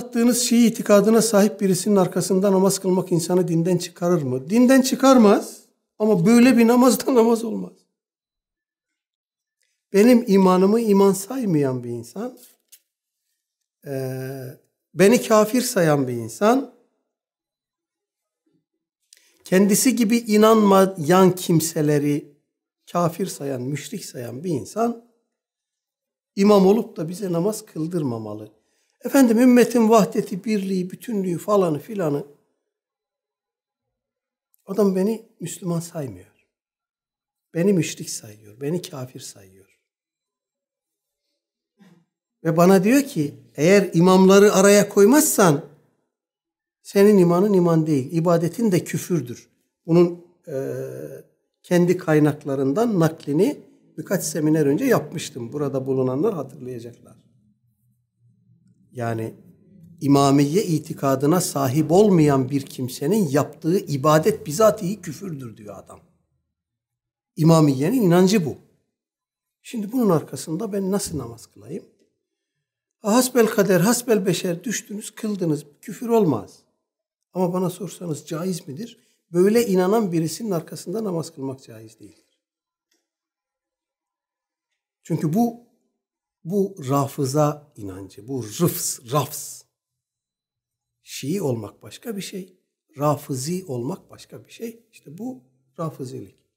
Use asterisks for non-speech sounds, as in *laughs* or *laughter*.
anlattığınız Şii itikadına sahip birisinin arkasında namaz kılmak insanı dinden çıkarır mı? Dinden çıkarmaz ama böyle bir namazda *laughs* namaz olmaz. Benim imanımı iman saymayan bir insan, beni kafir sayan bir insan, kendisi gibi inanmayan kimseleri kafir sayan, müşrik sayan bir insan, imam olup da bize namaz kıldırmamalı. Efendim ümmetin vahdeti, birliği, bütünlüğü falanı filanı. Adam beni Müslüman saymıyor. Beni müşrik sayıyor, beni kafir sayıyor. Ve bana diyor ki eğer imamları araya koymazsan senin imanın iman değil. ibadetin de küfürdür. Bunun e, kendi kaynaklarından naklini birkaç seminer önce yapmıştım. Burada bulunanlar hatırlayacaklar. Yani imamiye itikadına sahip olmayan bir kimsenin yaptığı ibadet bizatihi küfürdür diyor adam. İmamiyenin inancı bu. Şimdi bunun arkasında ben nasıl namaz kılayım? Hasbel kader, hasbel beşer düştünüz, kıldınız. Küfür olmaz. Ama bana sorsanız caiz midir? Böyle inanan birisinin arkasında namaz kılmak caiz değildir. Çünkü bu bu rafıza inancı, bu rıfs, rafs. Şii olmak başka bir şey, rafızi olmak başka bir şey. İşte bu rafızilik.